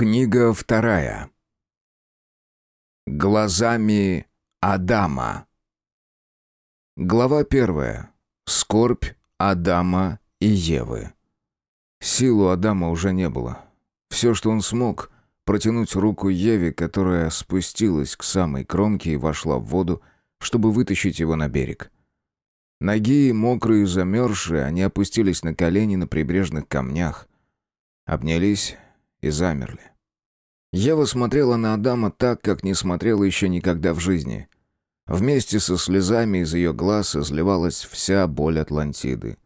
Книга вторая. Глазами Адама. Глава первая. Скорбь Адама и Евы. Сил у Адама уже не было. Все, что он смог, протянуть руку Еве, которая спустилась к самой кромке и вошла в воду, чтобы вытащить его на берег. Ноги, мокрые и замерзшие, они опустились на колени на прибрежных камнях, обнялись и замерли. Ева смотрела на Адама так, как не смотрела еще никогда в жизни. Вместе со слезами из ее глаз изливалась вся боль Атлантиды.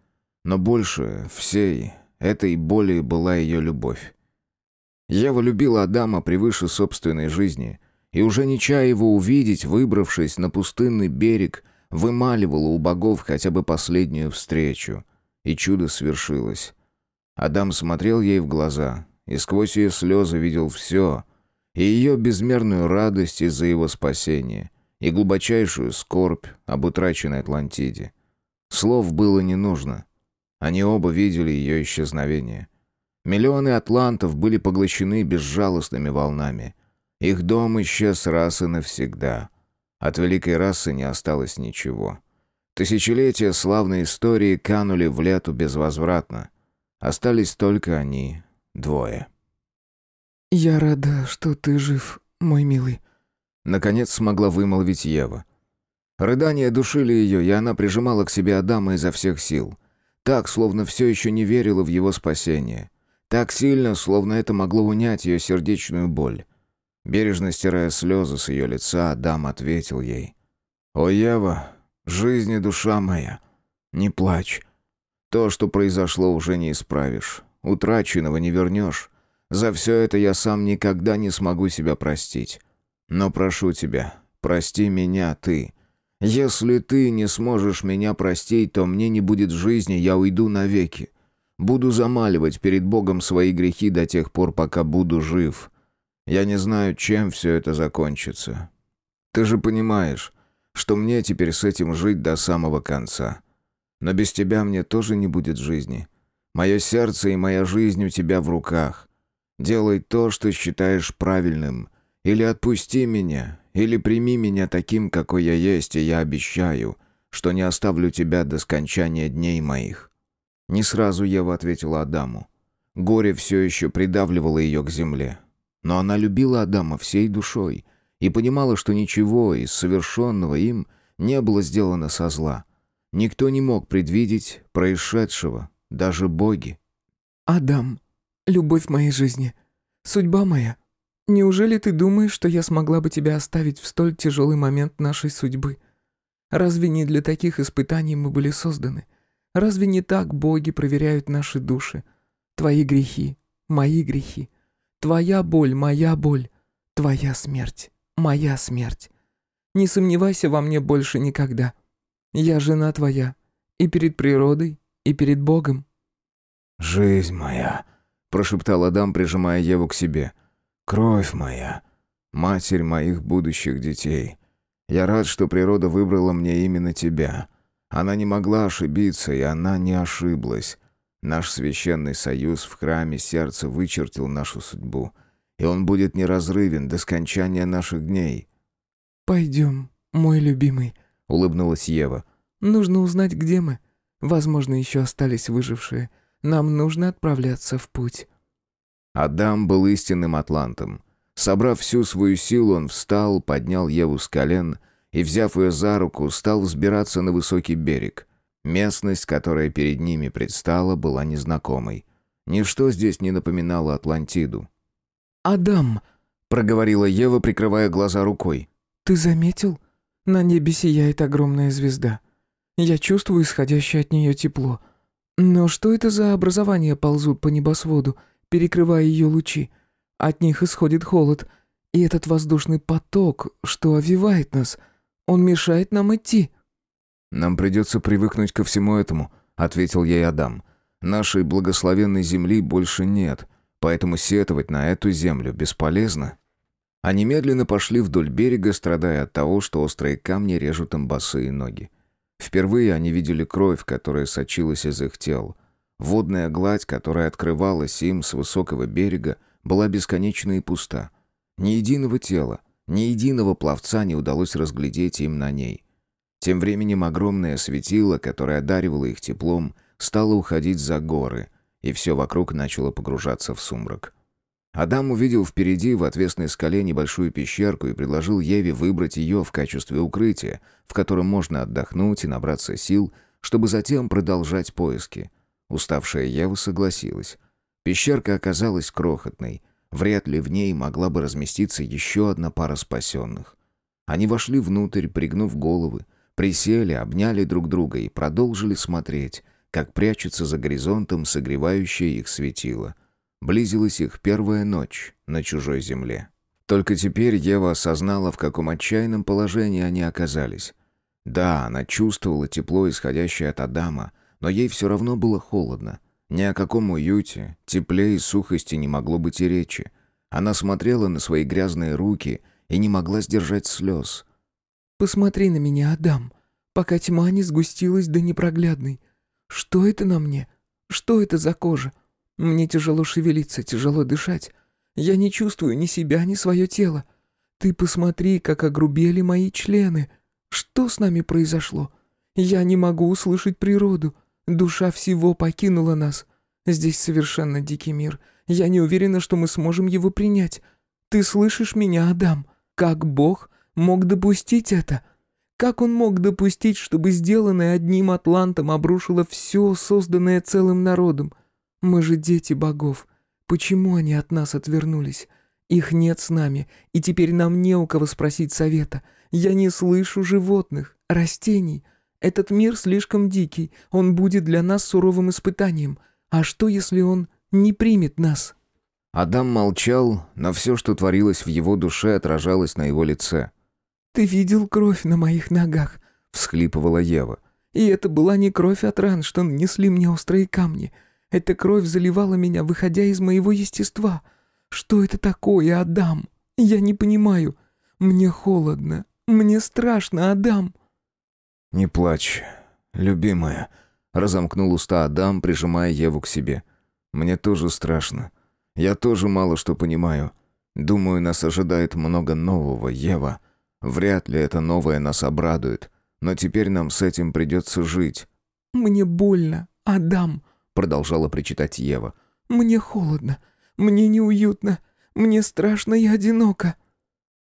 Но больше всей этой боли была ее любовь. Ева любила Адама превыше собственной жизни, и уже не чая его увидеть, выбравшись на пустынный берег, вымаливала у богов хотя бы последнюю встречу. И чудо свершилось. Адам смотрел ей в глаза, и сквозь ее слезы видел все, и ее безмерную радость из-за его спасения, и глубочайшую скорбь об утраченной Атлантиде. Слов было не нужно. Они оба видели ее исчезновение. Миллионы атлантов были поглощены безжалостными волнами. Их дом исчез раз и навсегда. От великой расы не осталось ничего. Тысячелетия славной истории канули в лету безвозвратно. Остались только они, Двое. «Я рада, что ты жив, мой милый», — наконец смогла вымолвить Ева. Рыдания душили ее, и она прижимала к себе Адама изо всех сил. Так, словно все еще не верила в его спасение. Так сильно, словно это могло унять ее сердечную боль. Бережно стирая слезы с ее лица, Адам ответил ей. «О, Ева, жизнь и душа моя, не плачь. То, что произошло, уже не исправишь. Утраченного не вернешь. За все это я сам никогда не смогу себя простить. Но прошу тебя, прости меня ты. Если ты не сможешь меня простить, то мне не будет жизни, я уйду навеки. Буду замаливать перед Богом свои грехи до тех пор, пока буду жив. Я не знаю, чем все это закончится. Ты же понимаешь, что мне теперь с этим жить до самого конца. Но без тебя мне тоже не будет жизни. Мое сердце и моя жизнь у тебя в руках. Делай то, что считаешь правильным. Или отпусти меня, или прими меня таким, какой я есть, и я обещаю, что не оставлю тебя до скончания дней моих». Не сразу Ева ответила Адаму. Горе все еще придавливало ее к земле. Но она любила Адама всей душой и понимала, что ничего из совершенного им не было сделано со зла. Никто не мог предвидеть происшедшего, даже боги. «Адам, любовь моей жизни, судьба моя, неужели ты думаешь, что я смогла бы тебя оставить в столь тяжелый момент нашей судьбы? Разве не для таких испытаний мы были созданы? Разве не так боги проверяют наши души? Твои грехи, мои грехи, твоя боль, моя боль, твоя смерть, моя смерть. Не сомневайся во мне больше никогда. Я жена твоя, и перед природой, и перед Богом». «Жизнь моя», — прошептал Адам, прижимая Еву к себе. «Кровь моя, матерь моих будущих детей. Я рад, что природа выбрала мне именно тебя. Она не могла ошибиться, и она не ошиблась. Наш священный союз в храме сердца вычертил нашу судьбу, и он будет неразрывен до скончания наших дней». «Пойдем, мой любимый», — улыбнулась Ева. «Нужно узнать, где мы. Возможно, еще остались выжившие. Нам нужно отправляться в путь». Адам был истинным атлантом. Собрав всю свою силу, он встал, поднял Еву с колен и, взяв ее за руку, стал взбираться на высокий берег. Местность, которая перед ними предстала, была незнакомой. Ничто здесь не напоминало Атлантиду. «Адам!» — проговорила Ева, прикрывая глаза рукой. «Ты заметил? На небе сияет огромная звезда. Я чувствую исходящее от нее тепло. Но что это за образования ползут по небосводу, перекрывая ее лучи? От них исходит холод. И этот воздушный поток, что овивает нас, он мешает нам идти». «Нам придется привыкнуть ко всему этому», — ответил ей Адам. «Нашей благословенной земли больше нет, поэтому сетовать на эту землю бесполезно». Они медленно пошли вдоль берега, страдая от того, что острые камни режут им босые ноги. Впервые они видели кровь, которая сочилась из их тел. Водная гладь, которая открывалась им с высокого берега, была бесконечна и пуста. Ни единого тела, ни единого пловца не удалось разглядеть им на ней. Тем временем огромное светило, которое одаривало их теплом, стало уходить за горы, и все вокруг начало погружаться в сумрак. Адам увидел впереди в отвесной скале небольшую пещерку и предложил Еве выбрать ее в качестве укрытия, в котором можно отдохнуть и набраться сил, чтобы затем продолжать поиски. Уставшая Ева согласилась. Пещерка оказалась крохотной. Вряд ли в ней могла бы разместиться еще одна пара спасенных. Они вошли внутрь, пригнув головы, присели, обняли друг друга и продолжили смотреть, как прячется за горизонтом согревающее их светило — Близилась их первая ночь на чужой земле. Только теперь Ева осознала, в каком отчаянном положении они оказались. Да, она чувствовала тепло, исходящее от Адама, но ей все равно было холодно. Ни о каком уюте, тепле и сухости не могло быть и речи. Она смотрела на свои грязные руки и не могла сдержать слез. «Посмотри на меня, Адам, пока тьма не сгустилась до непроглядной. Что это на мне? Что это за кожа? Мне тяжело шевелиться, тяжело дышать. Я не чувствую ни себя, ни свое тело. Ты посмотри, как огрубели мои члены. Что с нами произошло? Я не могу услышать природу. Душа всего покинула нас. Здесь совершенно дикий мир. Я не уверена, что мы сможем его принять. Ты слышишь меня, Адам? Как Бог мог допустить это? Как он мог допустить, чтобы сделанное одним атлантом обрушило все, созданное целым народом? Мы же дети богов. Почему они от нас отвернулись? Их нет с нами, и теперь нам не у кого спросить совета. Я не слышу животных, растений. Этот мир слишком дикий, он будет для нас суровым испытанием. А что, если он не примет нас?» Адам молчал, но все, что творилось в его душе, отражалось на его лице. «Ты видел кровь на моих ногах?» — всхлипывала Ева. «И это была не кровь от ран, что нанесли мне острые камни. Эта кровь заливала меня, выходя из моего естества. Что это такое, Адам? Я не понимаю. Мне холодно. Мне страшно, Адам. Не плачь, любимая, разомкнул уста Адам, прижимая Еву к себе. Мне тоже страшно. Я тоже мало что понимаю. Думаю, нас ожидает много нового, Ева. Вряд ли это новое нас обрадует, но теперь нам с этим придется жить. Мне больно, Адам продолжала причитать Ева. «Мне холодно, мне неуютно, мне страшно и одиноко».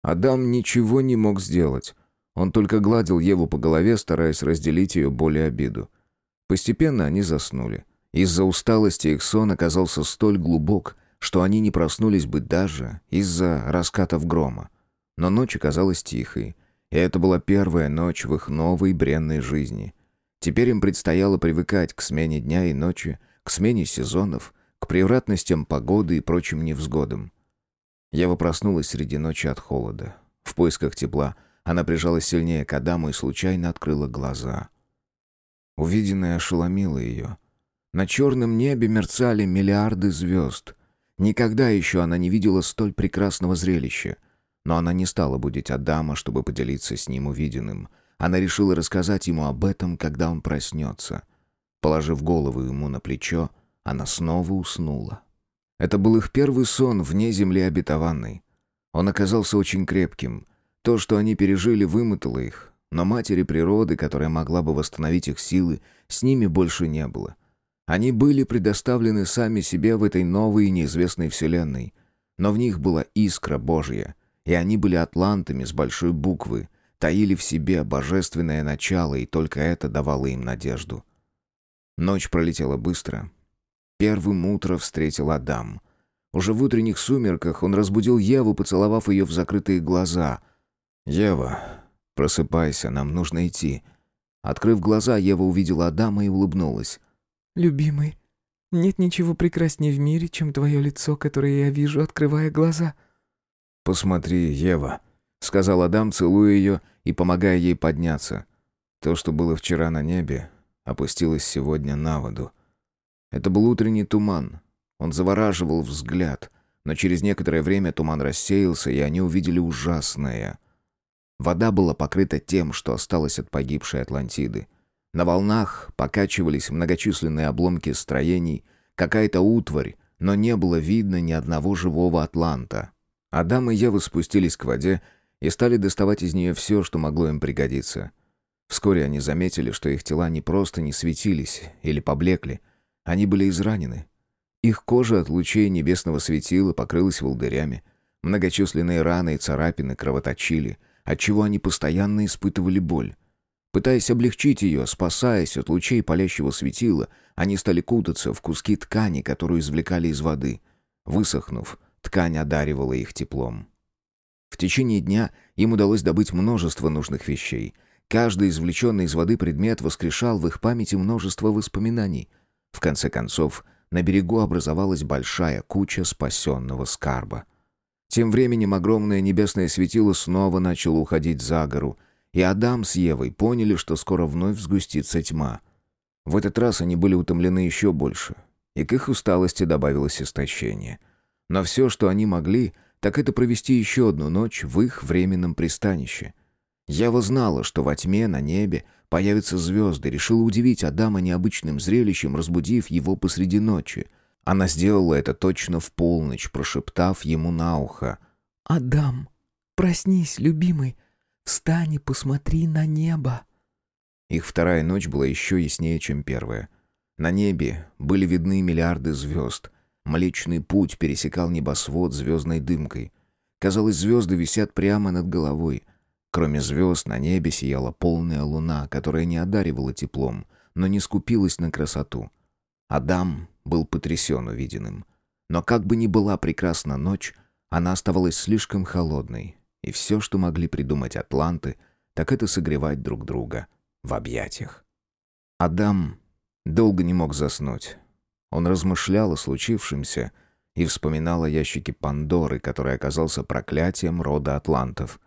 Адам ничего не мог сделать. Он только гладил Еву по голове, стараясь разделить ее боль и обиду. Постепенно они заснули. Из-за усталости их сон оказался столь глубок, что они не проснулись бы даже из-за раскатов грома. Но ночь оказалась тихой, и это была первая ночь в их новой бренной жизни — Теперь им предстояло привыкать к смене дня и ночи, к смене сезонов, к превратностям погоды и прочим невзгодам. Ева проснулась среди ночи от холода. В поисках тепла она прижалась сильнее к Адаму и случайно открыла глаза. Увиденное ошеломило ее. На черном небе мерцали миллиарды звезд. Никогда еще она не видела столь прекрасного зрелища. Но она не стала будить Адама, чтобы поделиться с ним увиденным — она решила рассказать ему об этом, когда он проснется. Положив голову ему на плечо, она снова уснула. Это был их первый сон вне земли обетованной. Он оказался очень крепким. То, что они пережили, вымотало их. Но матери природы, которая могла бы восстановить их силы, с ними больше не было. Они были предоставлены сами себе в этой новой и неизвестной вселенной. Но в них была искра Божья, и они были атлантами с большой буквы, таили в себе божественное начало, и только это давало им надежду. Ночь пролетела быстро. Первым утро встретил Адам. Уже в утренних сумерках он разбудил Еву, поцеловав ее в закрытые глаза. «Ева, просыпайся, нам нужно идти». Открыв глаза, Ева увидела Адама и улыбнулась. «Любимый, нет ничего прекраснее в мире, чем твое лицо, которое я вижу, открывая глаза». «Посмотри, Ева», — сказал Адам, целуя ее и помогая ей подняться. То, что было вчера на небе, опустилось сегодня на воду. Это был утренний туман. Он завораживал взгляд, но через некоторое время туман рассеялся, и они увидели ужасное. Вода была покрыта тем, что осталось от погибшей Атлантиды. На волнах покачивались многочисленные обломки строений, какая-то утварь, но не было видно ни одного живого атланта. Адам и Ева спустились к воде и стали доставать из нее все, что могло им пригодиться. Вскоре они заметили, что их тела не просто не светились или поблекли, они были изранены. Их кожа от лучей небесного светила покрылась волдырями, многочисленные раны и царапины кровоточили, отчего они постоянно испытывали боль. Пытаясь облегчить ее, спасаясь от лучей палящего светила, они стали кутаться в куски ткани, которую извлекали из воды. Высохнув, ткань одаривала их теплом. В течение дня им удалось добыть множество нужных вещей. Каждый извлеченный из воды предмет воскрешал в их памяти множество воспоминаний. В конце концов, на берегу образовалась большая куча спасенного скарба. Тем временем огромное небесное светило снова начало уходить за гору — и Адам с Евой поняли, что скоро вновь сгустится тьма. В этот раз они были утомлены еще больше, и к их усталости добавилось истощение. Но все, что они могли, так это провести еще одну ночь в их временном пристанище. Ева знала, что во тьме на небе появятся звезды, решила удивить Адама необычным зрелищем, разбудив его посреди ночи. Она сделала это точно в полночь, прошептав ему на ухо. «Адам, проснись, любимый, Встань и посмотри на небо». Их вторая ночь была еще яснее, чем первая. На небе были видны миллиарды звезд. Млечный путь пересекал небосвод звездной дымкой. Казалось, звезды висят прямо над головой. Кроме звезд на небе сияла полная луна, которая не одаривала теплом, но не скупилась на красоту. Адам был потрясен увиденным. Но как бы ни была прекрасна ночь, она оставалась слишком холодной, и все, что могли придумать атланты, так это согревать друг друга в объятиях. Адам долго не мог заснуть. Он размышлял о случившемся и вспоминал о ящике Пандоры, который оказался проклятием рода атлантов.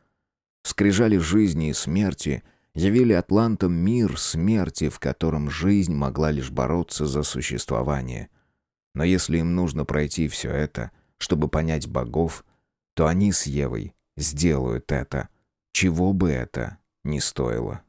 Скрижали жизни и смерти явили атлантам мир смерти, в котором жизнь могла лишь бороться за существование. Но если им нужно пройти все это, чтобы понять богов, то они с Евой сделают это, чего бы это ни стоило.